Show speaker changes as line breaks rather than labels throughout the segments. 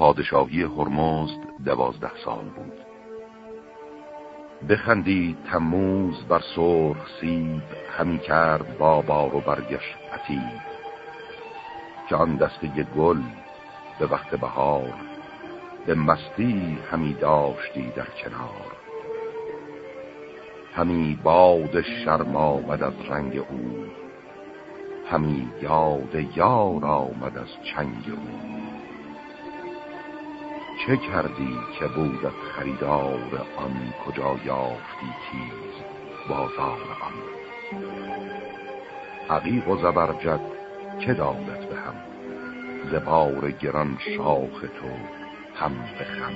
پادشاهی هرمزد دوازده سال بود. بخندید تموز بر سرخ سیب همی کرد با بار و برگش عتیب که آن دسته گل به وقت بهار به مستی همی داشتی در کنار. همی باد شرم آمد از رنگ او همی یاد یار آمد از چنگ او. چه کردی که بودت خریدار آن کجا یافتی چیز بازار آن؟ عقیق و زبرجد چه دادت به هم؟ زبار گران شاخ تو هم به خم.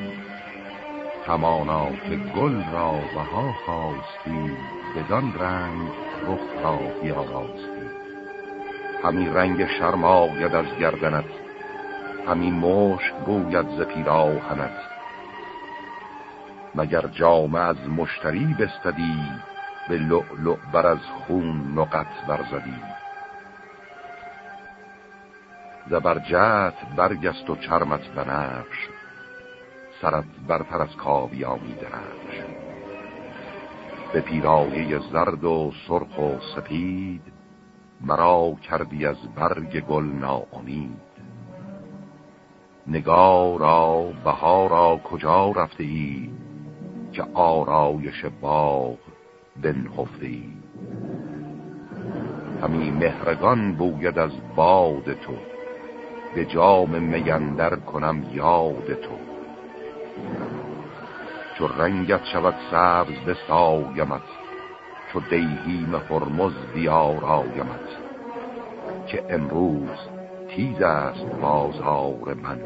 همانا که گل را بها خواستی بدان رنگ رخ را بیاراستی همی رنگ شرم آید از گردنت همی مشک بوید ز پیراهنت. مگر جامه از مشتری بستدی به لؤلؤ بر از خون نقط برزدی؟ زبرجت برگست و چرمت بنفش سرت برتر از کاویانی درفش به پیرایه زرد و سرخ و سپید مرا کردی از برگ گل ناامید. نگارا بهارا کجا رفته ای که آرایش باغ بنهفته ای؟ همی مهرگان بوید از باد تو به جام میندر کنم یاد تو. چو رنگت شود سبز به سایمت چو دیهیم هرمز بیارایمت که امروز تیز است بازار من.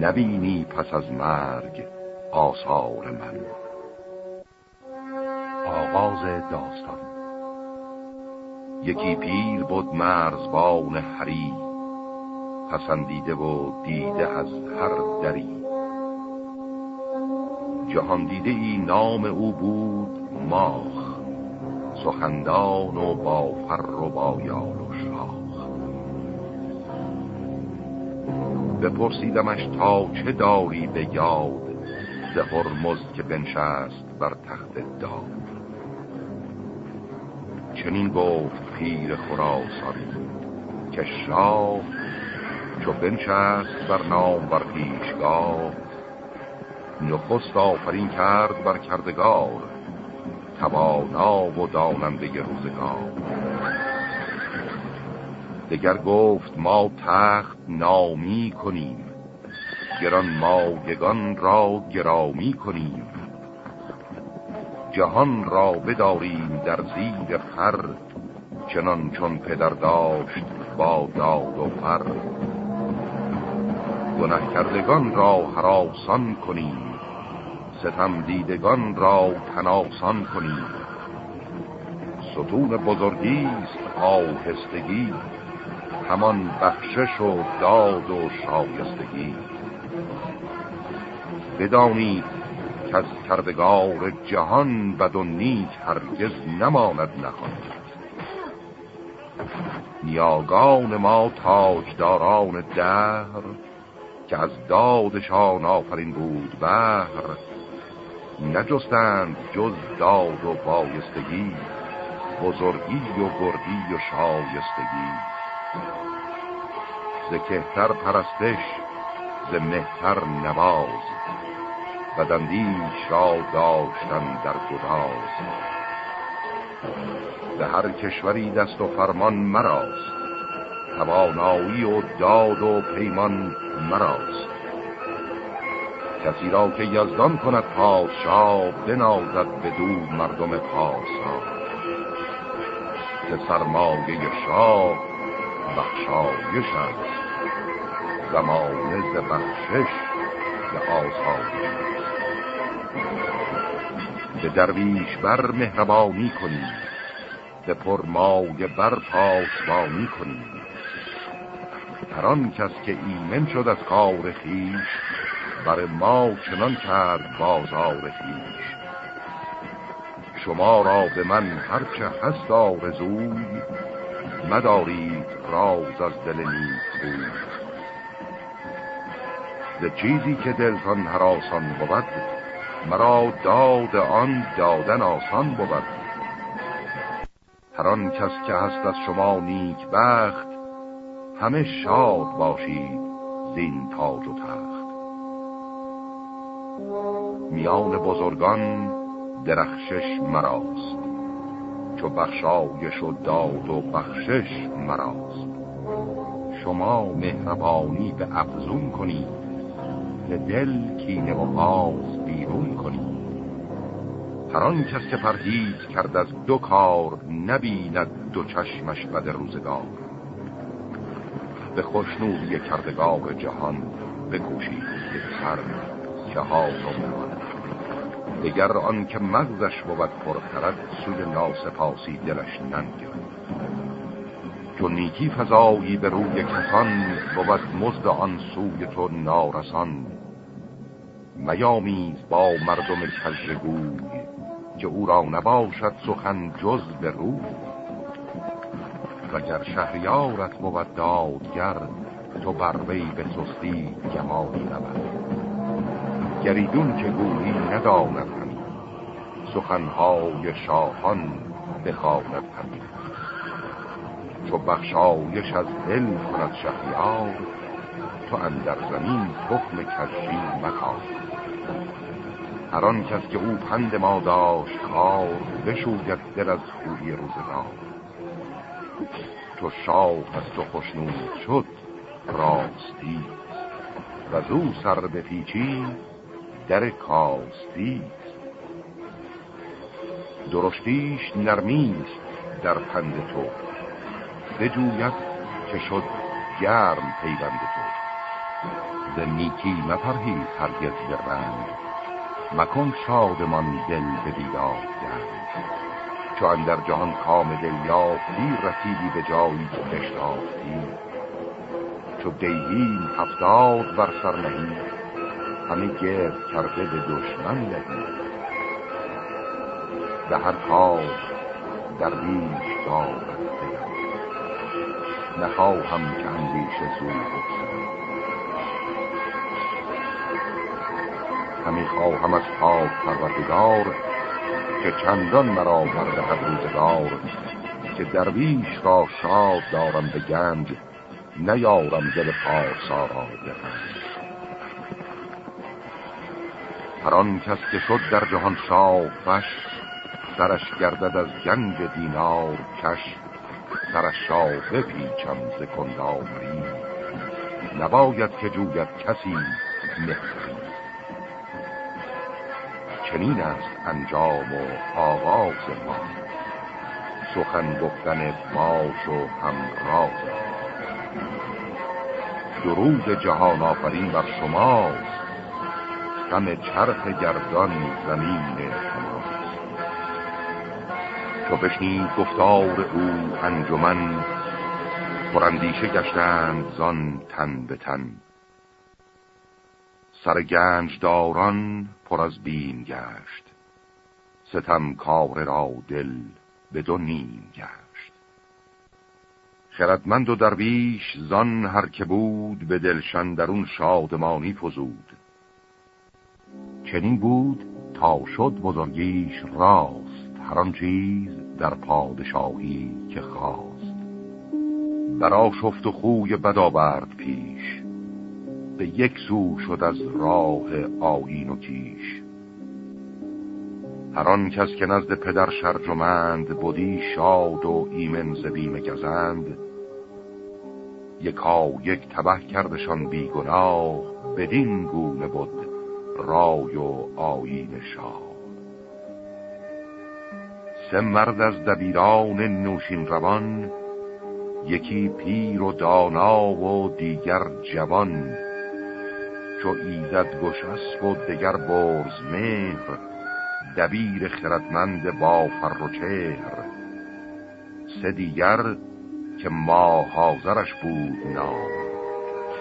نبینی پس از مرگ آثار من. آغاز داستان. یکی پیر بود مرزبان هری پسندیده و دیده از هر دری. جهان دیده ای نام او بود ماخ سخندان و با فر و با یال بپرسیدمش تا چه داری به یاد ز هرمز که بنشست بر تخت داد. چنین گفت پیر خراسان که شاه چو بنشست بر نام بر پیشگاه نخست آفرین کرد بر کردگار توانا و داننده روزگار. دگر گفت ما تخت نامی کنیم. گران مایگان را گرامی کنیم. جهان را بداریم در زیر پر چنان چون پدر داشت با داد و پر. گنه کردگان را حراسان کنیم ستم دیدگان را تناسان کنیم. ستون بزرگی است آهستگی. همان بخشش و داد و شایستگی. بدانید که از کردگار جهان بد و نیک هرگز نماند نخواند نیاگان ما تاجداران دهر که از دادشان آفرین بود بهر نجستند جز داد و بایستگی بزرگی و گردی و شایستگی. ز کهتر پرستش ز مهتر نواز. بدندیش را داشتن در گداز. به هر کشوری دست و فرمان مراست توانایی و داد و پیمان مراست کسی را که یزدان کند پادشاه بنازد به دو مردم پاسا که سرمایه شاه بخشایش است زمانه ز بخشش به آسایش به درویش بر مهربانی کنیم به پرمایه بر پاسبانی کنیم هر آن کس که ایمن شد از کار خیش بر ما چنان کرد بازار خیش شما را به من هرچه هست آرزوی مدارید راز از دل نیک بود ز چیزی که دلتان هراسان بود مرا داد آن دادن آسان بود. هر آن کس که هست از شما نیک بخت همه شاد باشید زین تاج و تخت. میان بزرگان درخشش مراست. چو بخشایش و داد و بخشش مراست. شما مهربانی به افزون کنید به دل کینه و باز بیرون کنید. هر آن کس که پرهیز کرد از دو کار نبیند دو چشمش بد روزگار. به خوشنودی کردگار جهان بکوشید یک سر که ها دگر آن که مغزش بود پرخرد سوی ناسپاسی دلش ننگرد چون نیکی فضایی به روی کسان بود مزد آن سوی تو نارسان. میامید با مردم کجگوی که او را نباشد سخن جز به رو وگر شهریارت بود دادگر تو بر وی به سستی گمانی نبرد گریدون که گویی نداند همین سخنهای شاهان بخواند همین چو بخشایش از دل کند شهریار تو اندر زمین تخم کشی مکار. هر آن کس که او پند ما داشت کار بشوید دل از خوبی روزگار. تو شاه از تو خوشنود شد راستی. و زو سر به پیچی در کاستی. درشتیش نرمیست در پند تو. بجوید که شد گرم پیوند تو. ز نیکی مپرهیز هرگز به رنگ. مکن شادمان دل به بیداد گرد چو در جهان کام دل یافتی رسیدی به جایی که بشتافتی چو دیهیم هفتاد بر سر نهید همه گرد کرده به دشمن دهی به هر کار در بیش دارد نخواهم که اندیش زود بگذارم. همی خواهم از پاک پروردگار که چندان مرا بردهد روزگار که درویش را شاد دارم به گنج نیارم دل پارسا را بخند هر آن کس که شد در جهان شافش سرش گردد از گنج دینار کش سرش شاه پیچم ز کنداوری نباید که جوید کسی مهری. چنین است انجام و آغاز ما. سخن گفتن باش و همراز. درود جهان آفرین بر شماست. غم چرخ گردان زمین شماست چو بشنید گفتار او انجمن پراندیشه گشتند زان تن به تن. سر گنج داران پر از بیم گشت ستم کار را دل به دو نیم گشت. خردمند و درویش زان هر که بود به دلشن درون شادمانی فزود. چنین بود تا شد بزرگیش راست هر آن چیز در پادشاهی که خواست. برا شفت و خوی بد آورد پیش به یک سو شد از راه آیین و کیش. هر آن کس که نزد پدر شرجمند بودی شاد و ایمن زبیم گزند یکا یک تبه کردشان بیگناه بدین گونه بود رای و آیین شاه. سه مرد از دبیران نوشین روان یکی پیر و دانا و دیگر جوان. چو ایزد گش اسب و دگر برز مهر دبیر خردمند با فر و چهر. سه دیگر که ما حاضرش بود نام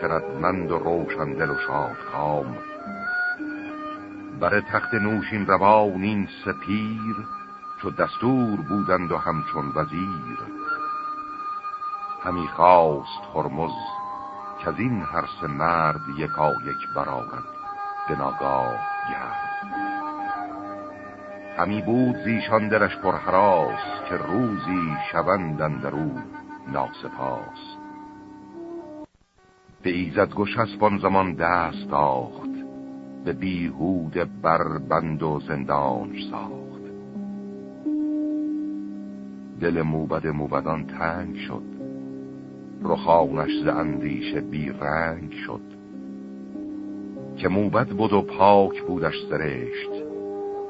خردمند و روشندل و شادکام بر تخت نوشین روان این سپیر چو دستور بودند و همچون وزیر. همی خواست خرمز که از این هر سه مرد یکا یک برارد به ناگاه گرد. همی بود زیشان درش پرحراس که روزی شوندن در او ناسپاس. به ایزد گوش اسبان زمان دست آخت به بیهود بر بند و زندانش ساخت. دل موبد موبدان تنگ شد. رخانش ز اندیشه بی رنگ شد. که موبد بود و پاک بودش سرشت.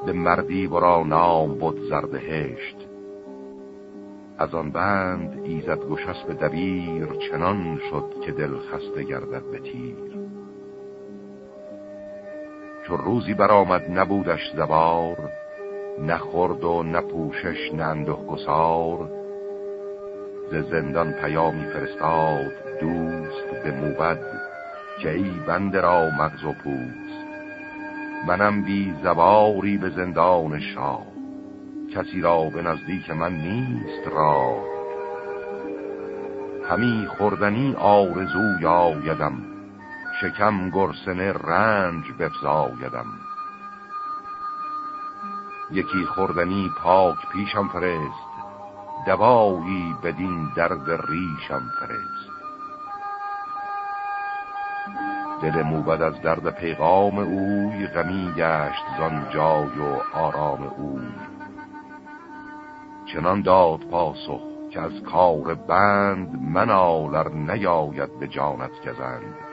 به مردی برا نام بود زردهشت از آن بند ایزد به دبیر چنان شد که دل خسته گردد به تیر. چون روزی برآمد نبودش زبار نخورد و نپوشش نه انده گسار. ز زندان پیامی فرستاد دوست به موبد که ای بنده را مغز و پوست. منم بی زباری به زندان شاه کسی را به نزدیک من نیست را همی خوردنی آرزو یادم شکم گرسنه رنج بفزایدم. یکی خوردنی پاک پیشم فرست دوایی بدین درد ریشم فرست. دل موبد از درد پیغام اوی غمی گشت زان جای و آرام اوی. چنان داد پاسخ که از کار بند من آلر نیاید به جانت گزند.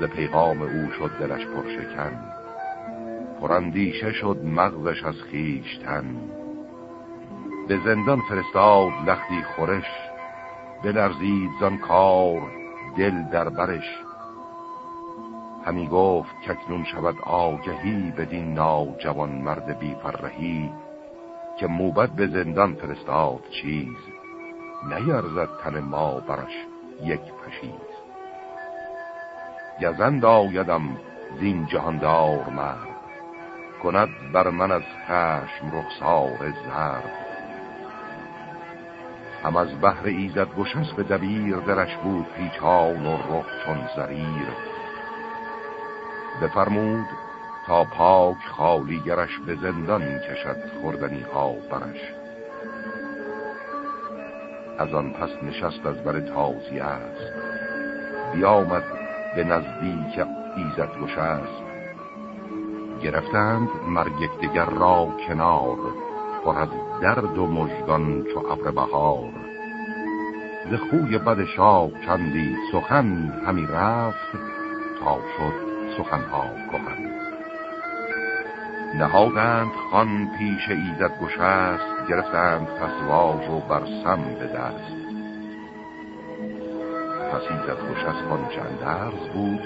ز پیغام او شد دلش پرشکن. پرندیشه شد مغزش از خیشتن به زندان فرستاد لختی خورش بلرزید زان کار دل در برش. همی گفت ککنون شود آگهی بدین ناجوان مرد بی فرهی که موبت به زندان فرستاد چیز. نیرزد تن ما برش یک پشیز. گزند آیدم زین جهاندار مرد. کند بر من از خشم رخسار زرد. هم از بحر ایزد گشست به دبیر درش بود پیچان و رخ چون زریر. بفرمود تا پاک خالیگرش به زندان کشد خوردنی ها برش. از آن پس نشست از بر تازی است. بیامد به نزدیک ایزد گشست گرفتند مرگ دگر را کنار پر از درد و مژگان چو ابر بهار. ز خوی بد شاه چندی سخن همی رفت تا شد سخنها کهن. نهادند خان پیش ایزد گشست گرفتند پسواج و برسم به دست. پس ایزد گشست خان چندرز بود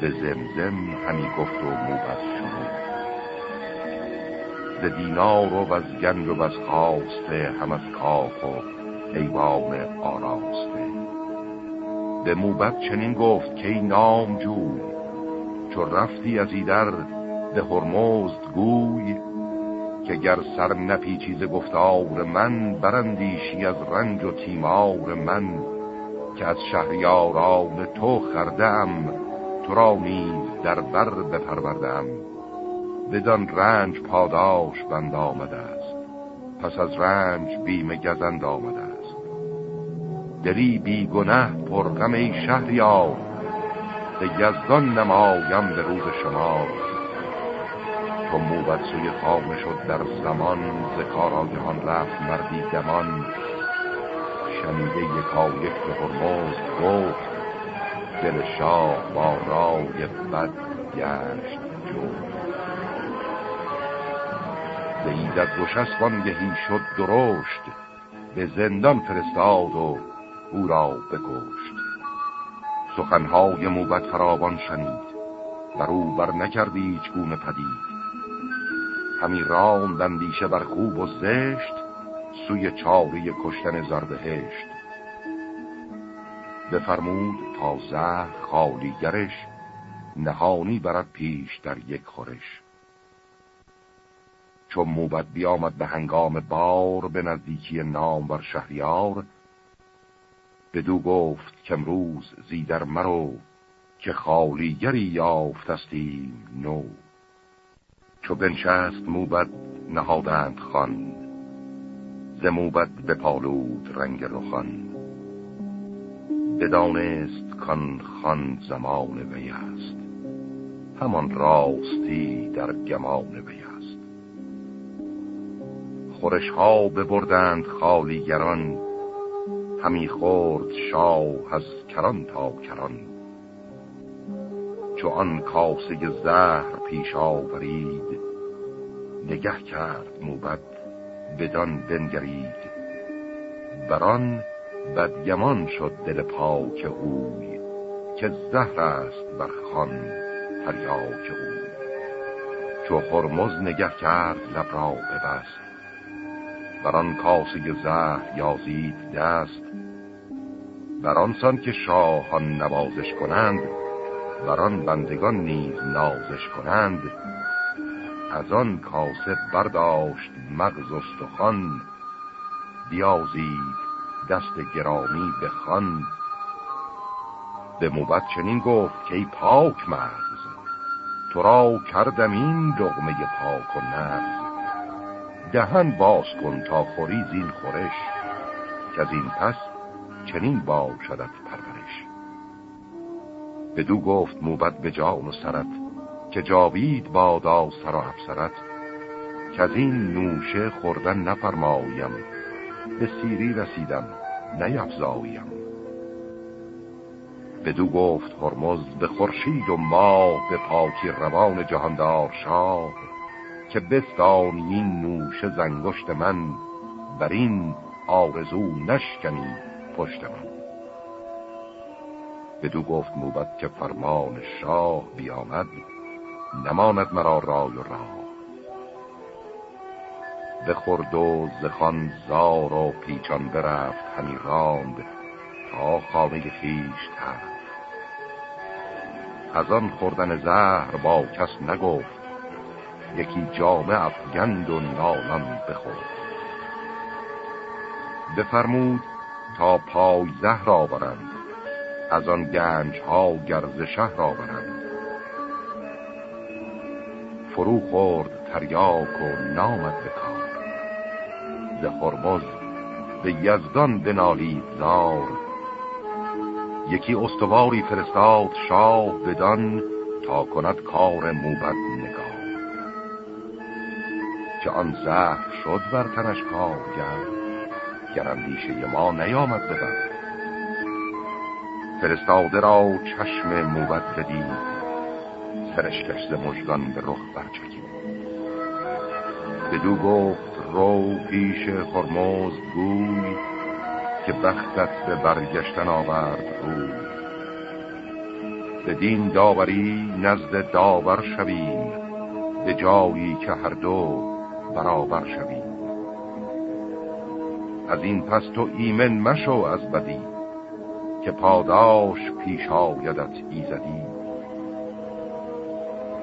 به زمزم همی گفت و موبت شد ز دینار و از گنج و از خواسته هم از کاخ و ایوان آراسته. به موبت چنین گفت که نام جوی چو رفتی از ایدر به هرمزد گوی که گر سر نپیچیز گفتار من برندیشی از رنج و تیمار من. که از شهریاران تو خردم تو را نیز در بر بپروردم. بدان رنج پاداش بند آمده است پس از رنج بیم گزند آمده است. دلی بی گنه پرغم ای شهریار به یزدان نمایم به روز شما تو موبت سوی خامه شد در زمان ز کاراگهان رفت مردی دمان شنیده یکا یک به هرموز گفت دل شاه با رای بد گشت جفت. به ایزد گشست شد درشت به زندان فرستاد و او را بکشت. سخنهای موبت فراوان شنید بر او بر نکردی گونه پدید. همی راند اندیشه بر خوب و زشت سوی چاری کشتن زردهشت بفرمود تا زهر خالیگرش نهانی برد پیش در یک خورش. چون موبت بیامد به هنگام بار به نزدیکی نام بر شهریار بدو گفت که امروز زیدر مرو که خالیگری یافتستیم نو. چو بنشست موبد نهادند خان. ز موبد به پالود رنگ رخان. بدانست کان خان زمان وی است. همان راستی در گمان وی است. خورش ها ببردند خالیگران. همی خورد شاه از کران تا کران. چو آن کاسه زهر پیش آورید نگه کرد موبد بدان بنگرید. بران بدگمان شد دل پاک اوی که زهر است بر خان تریاک اوی. چو خرمز نگه کرد لب را ببست بران کاسه زهر یازید دست. بران سان که شاهان نوازش کنند بران بندگان نیز نازش کنند. از آن کاسه برداشت مغز استخوان بیازید دست گرامی به خان به موبت چنین گفت که پاک مغز تو را کردم این دغمه پاک و نرز دهن باز کن تا خوری زین خورش که از این پس چنین باشدت پرورش. بدو گفت موبت به جان و سرت که جاوید بادا سر و افسرت که از این نوشه خوردن نفرمایم به سیری رسیدم نیفزایم. بدو گفت هرمز به خورشید و ماه به پاکی روان جهاندار شاه که بستان این نوشه زنگشت من بر این آرزو نشکنی پشت من. بدو گفت موبت که فرمان شاه بیامد نماند مرا رای و راه. بخورد و زخان زار و پیچان برفت همی راند تا خانه خیش تفت از آن خوردن زهر با کس نگفت یکی جامه افگند و نالان بخورد. بفرمود تا پای زهر آورند از آن گنج ها گرز شهر آورند. فرو خورد تریاک و نامد به کار. ز خرمز به یزدان بنالید زار. یکی استواری فرستاد شاه بدان تا کند کار موبد نگاه که آن زهر شد بر تنش کارگر گرندیشه ما نیامد ببر فرستاده را چشم موبد بدید. سرشکش ز مژگان به رخ برچکید. بدو گفت رو پیش خرموز گوی که بختت به برگشتن آورد روی. به دین داوری نزد داور شویم به جایی که هر دو برابر شویم. از این پس تو ایمن مشو از بدی که پاداش پیش آیدت ایزدی.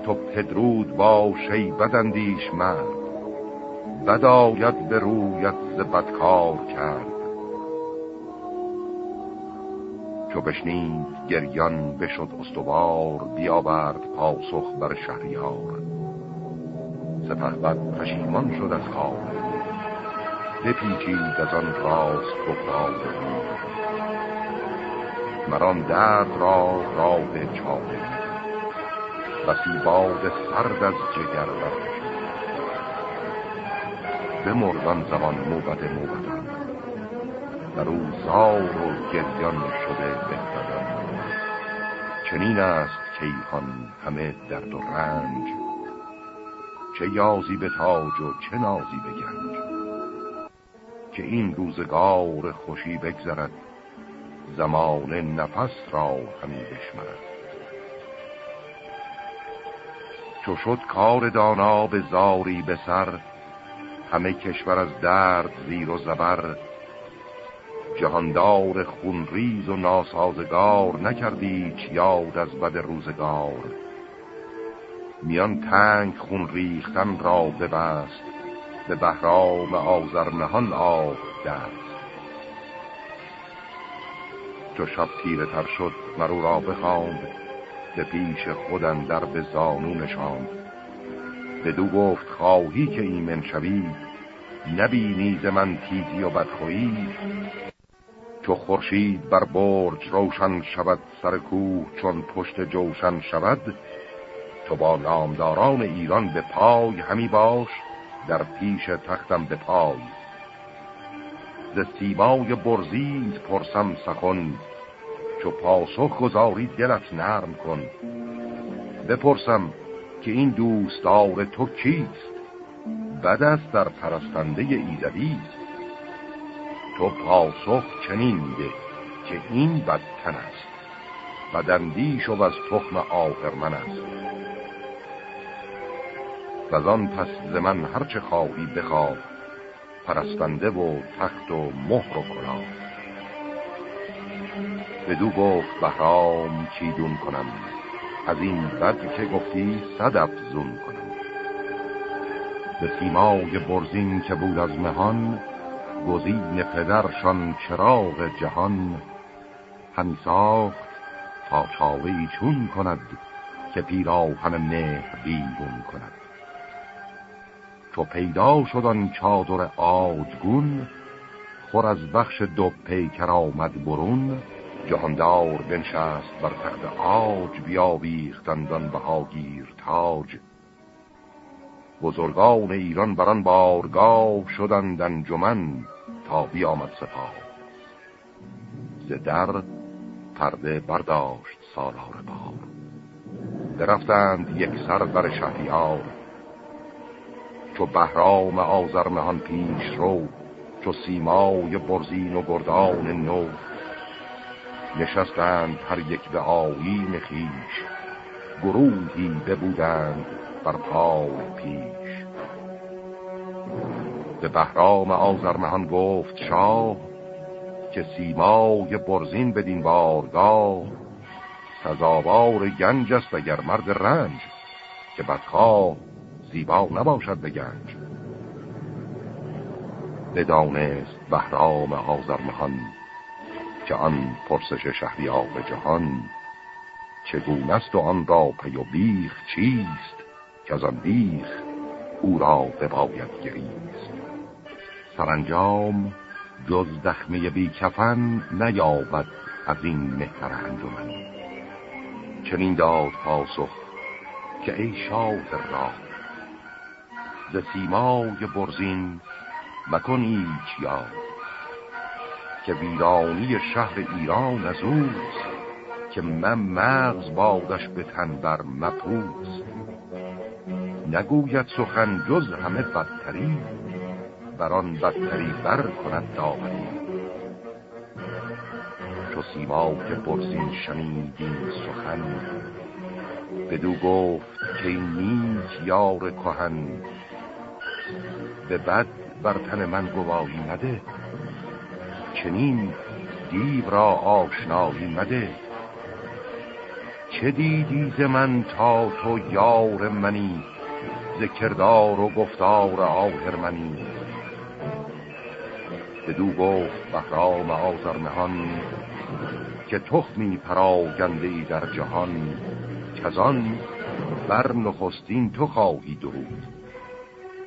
تو پدرود باش ای بدندیش مرد. بد آید به رویت ز بدکار کرد. چو بشنید گریان بشد استوار بیاورد پاسخ بر شهریار. سپه بد پشیمان شد از کار بپیچید از آن راست گفتار مران درد را راه چاره. بسی باد سرد از جگر برکشید به مردان زمان موبد موبدان. در او زار و گریان شده بهتران. چنین است کیهان همه درد و رنج. چه یازی به تاج و چه نازی به گنج. که این روزگار خوشی بگذرد زمان نفس را همی بشمرد. چو شد کار دانا به زاری به سر همه کشور از درد زیر و زبر. جهاندار خونریز و ناسازگار نکردی یاد از بد روزگار. میان تنگ خون ریختن را ببست به بهرام آزرمهان آب دست. چو شب تیره تر شد مرو را بخواند. به پیش خودن در به زانو نشاند. بدو گفت خواهی که ایمن شوی؟ نبینی ز من تیزی و بدخویی؟ چو خورشید بر برج روشن شود سر کوه چون پشت جوشن شود تو با نامداران ایران به پای همی باش در پیش تختم به پای. ز سیمای برزید پرسم سخن چو پاسخ گذاری دلت نرم کن. بپرسم که این دوستار تو کیست؟ بد است در پرستنده ایزدی تو پاسخ چنین ده که این بدتن است. بدندیش و از تخم آهرمن است. و آن پس ز من هرچه خواهی بخواه پرستنده و تخت و مهر و کلاه. بدو گفت بهرام چیدون کنم. از این بد که گفتی صد افزون کنم. به سیمای برزین که بود از مهان گزین پدرشان چراغ جهان همی ساخت تا چاوی چون کند که پیراهن مهر بیرون کند. چو پیدا شد آن چادر آجگون خور از بخش دو پیکر آمد برون جهاندار بنشست بر تخت آج بیاویختندان بهاگیر تاج. بزرگان ایران بران بارگاه شدند انجمن تا بیامد سپاه. ز در پرده برداشت سالار بار درفتند یک سر بر شهریار. چو بهرام آزرمهان پیش رو چو سیمای برزین و گردان نو نشستند هر یک به آیین خیش. گروهی ببودند بر پای پیش. به بهرام آزرمهان گفت شاه که سیمای برزین بدین بارگاه. سزاوار گنج است اگر مرد رنج که بدخواه زیبا نباشد به گنج. بدانست بهرام آزرمهان که آن پرسش شهریار جهان چگونه است و آن را پی و بیخ چیست که از آن بیخ او را بباید گریست؟ سرانجام جز دخمه بی کفن نیابد از این مهتر انجمن. چنین داد پاسخ که ای شاه را ز سیمای برزین مکن ایچ یاد. که ویرانی شهر ایران از اوست که من مغز بادش به تن بر مپوست. نگوید سخن جز همه بدتری بران بدتری بر کند داوری چو سیما که برزین شنیدین سخن بدو گفت که نیک یار کهن. به بد بر تن من گواهی نده. چنین دیو را آشنایی مده. چه دیدی ز من تا تو یار منی ز کردار و گفتار آهرمنی بدو گفت بهرام آزرمهان که تخمی پراگنده ای در جهان کزان بر نخستین تو خواهی درود.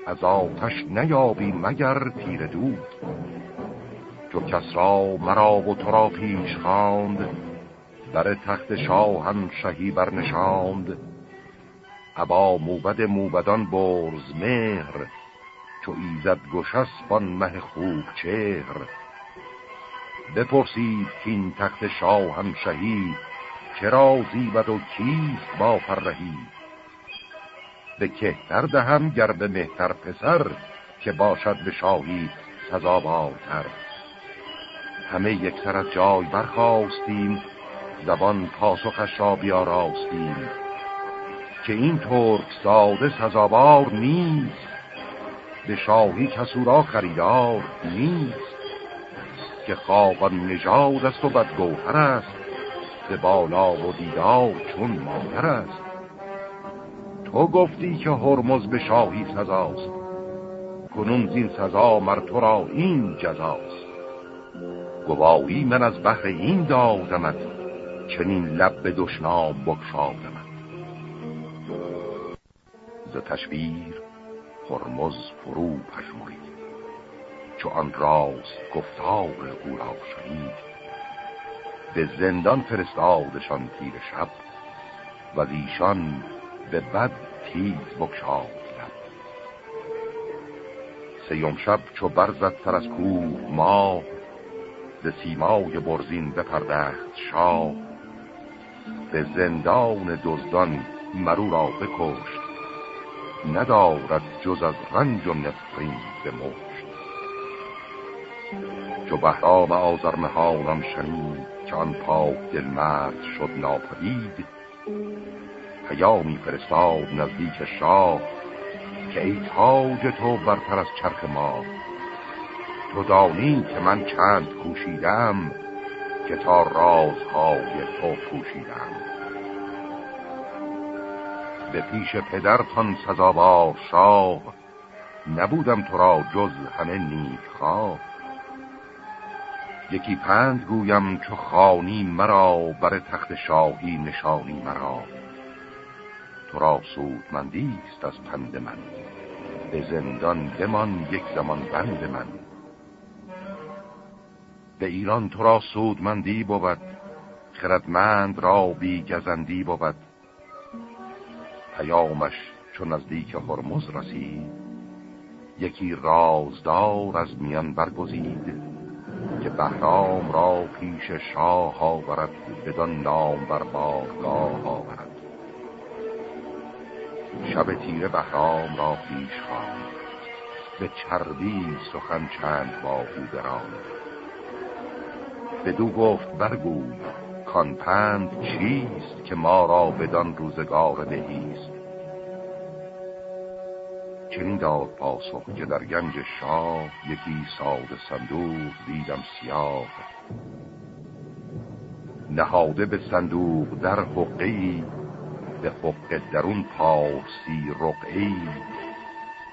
از آتش نیابی مگر تیر دود چو کس را مرا و تو را پیش خواند. در تخت شاه هم شهی برنشاند. ابا موبد موبدان برز مهر. چو ایزد گشسبان مه خوب چهر. بپرسید که این تخت هم شهی چرا زیبد و کیست با فرهی؟ به کهتر دهم گر به مهتر پسر که باشد به شاهی سزاوارتر. همه یک سر از جای برخواستیم زبان پاسخش را بیاراستیم. که این ترک ساده سزاوار نیست به شاهی کسو را خریدار نیست. که خوابان نژاد است و بدگوهر است به بالا و دیدار چون مادر است. تو گفتی که هرمز به شاهی سزاست کنون زین سزا مر تو را این جزاست. گواهی من از بحر این دادمت چنین لب به دشنام بکشادمت ز تشویر هرمز فرو پژمرید چو آن راز گفتار او را شنید. به زندان فرستادشان تیر شب و ایشان به بد تیز بکشاد سیوم شب چو برزد سر از کوه ما ز سیمای برزین بپردخت شاه. به زندان دزدان مرو را بکشت. ندارد جز از رنج و نفرین به مشت چو بهرام آزرمهانم شنید که آن پاک دل مرد شد ناپدید پیامی فرستاد نزدیک شاه که ای تاج تو برتر از چرخ ما تو دانی که من چند کوشیدم که تا رازهای تو پوشیدم. به پیش پدرتان سزاوار شاه نبودم تو را جز همه نیک خواه. یکی پند گویم چو خانی مرا بر تخت شاهی نشانی مرا. تو را سودمندی است از پند من. به زندان بمان یک زمان بند من. به ایران تو را سودمندی بود. خردمند را بی گزندی بود. پیامش چون نزدیک هرمز رسید یکی رازدار از میان برگزید که بهرام را پیش شاه آورد بدان نام بر بارگاه آورد. شب تیره بهرام را پیش خواند به چربی سخن چند با او براند. بدو گفت برگوی کان پند چیست که ما را بدان روزگار بهیست؟ چنین داد پاسخ که در گنج شاه یکی ساده صندوق دیدم سیاه. نهاده به صندوق در حقی به حق درون پارسی رقعی.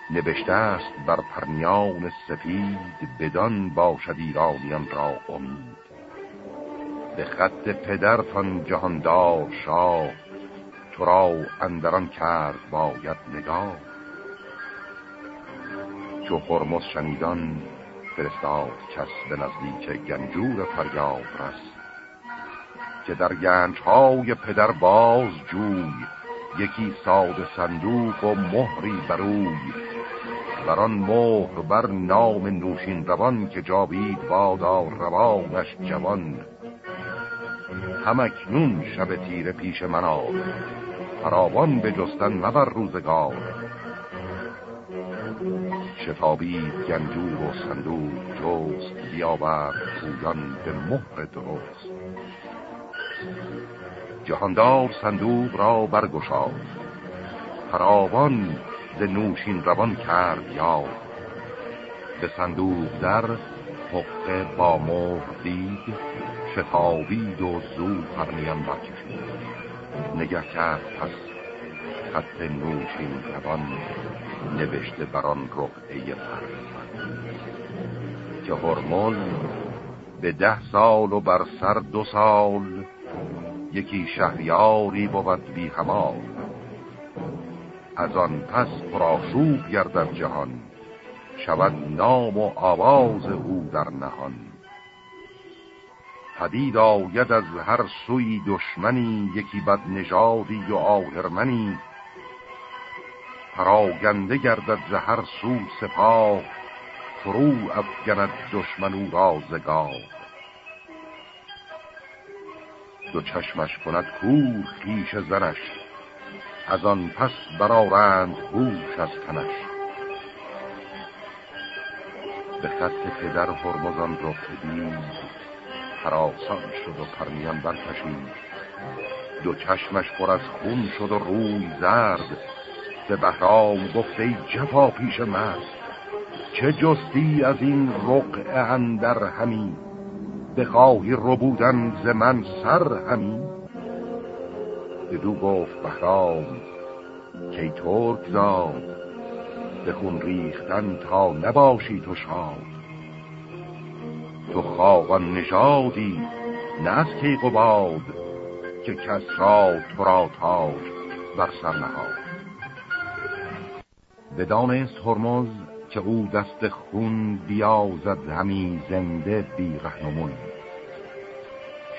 نوشته است بر پرنیان سفید بدان باشد ایرانیان را امید. به خط پدرتان جهاندار شاه. تو را اندران کرد باید نگاه. چو خرمز شنیدان فرستاد کس به نزدیک گنجور فریاد رس. که در گنج های پدر باز جوی یکی ساده صندوق و مهری بروی بران مهر بر نام نوشین روان که جاوید بادا روانش جوان. همکنون شب تیره پیش من آد فراوان به جستن مبر روزگار. شتابید گنجور و صندوق جست بیاورد پویان به مهر درست. جهاندار صندوق را برگشاد. فراوان ز نوشین روان کرد یا به صندوق در حقه با مهر دید. شتابید و زو پرنیم برکشید نگه کرد پس خط نوشین روان نوشته بران رقعه فرزن که هرمون به ده سال و بر سر دو سال یکی شهریاری بود بی همال از آن پس پراشوب گردد جهان شود نام و آواز او در نهان. پدید آید از هر سوی دشمنی یکی بد نژادی و آهرمنی. پراگنده گردد زهر سو سپاه فرو افگند دشمن او را زگاه دو چشمش کند کور خیش زنش از آن پس برارند هوش از تنش. به خط پدر هرمزان رخ دید حراسان شد و پرمیان برکشید. دو چشمش پر از خون شد و روی زرد. به بهرام گفته ای جفا پیش مرد چه جستی از این رقع اندر همی؟ بخواهی ربودن ز من سر همی؟ بدو گفت بهرام که ترک زاد به خون ریختن تا نباشی تو شاد. تو خواهان نشادی نه از کیق و باد که کس را تو را تاج بر سر نهاد. بدانست هرمز که او دست خون بیازد همی زنده بی رهنمون.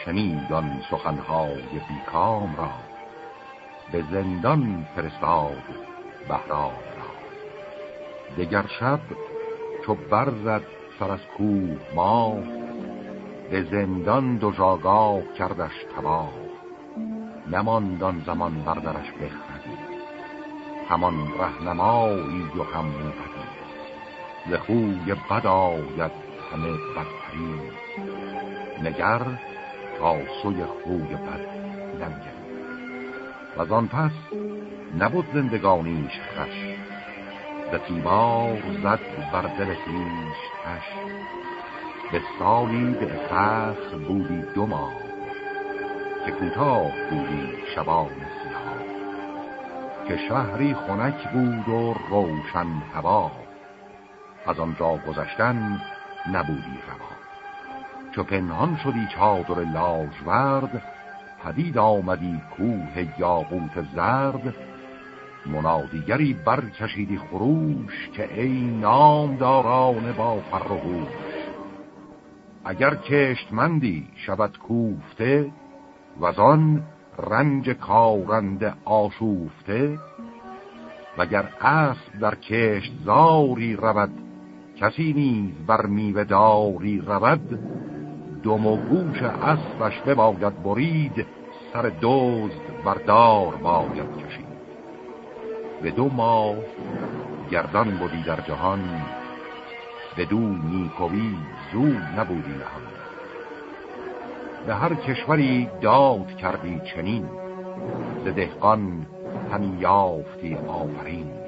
شنید آن سخنهای بیکام را به زندان فرستاد بهرام را. دگر شب چو برزد سر از کوه ما به زندان دو جاگاه کردش تباه. نماندان زمان بردرش بخردی همان رهنمایی و هم ز خوی بد آید همه بدتری نگر تا سوی خوی بد ننگر و آن پس نبود زندگانیش خش به تیمار زد بر دل خیش تش. به سالی به فخر بودی دو ماه که کوتاه بودی شبان سیاه. که شهری خنک بود و روشن هوا از آنجا گذشتن نبودی روا. چو پنهان شدی چادر لاژورد پدید آمدی کوه یاقوت زرد منادیگری برکشیدی خروش که ای نامداران با فر و اگر کشتمندی شود کوفته و آن رنج کارنده آشوفته وگر اسب در کشت زاری رود کسی نیز بر میوه داری رود دم و گوش اسبش بباید برید سر دزد بردار باید کشید. به دو ماه گردان بودی در جهان به دو نیکوی زو نبودی نهان. به هر کشوری داد کردی چنین ز دهقان همی یافتی آفرین.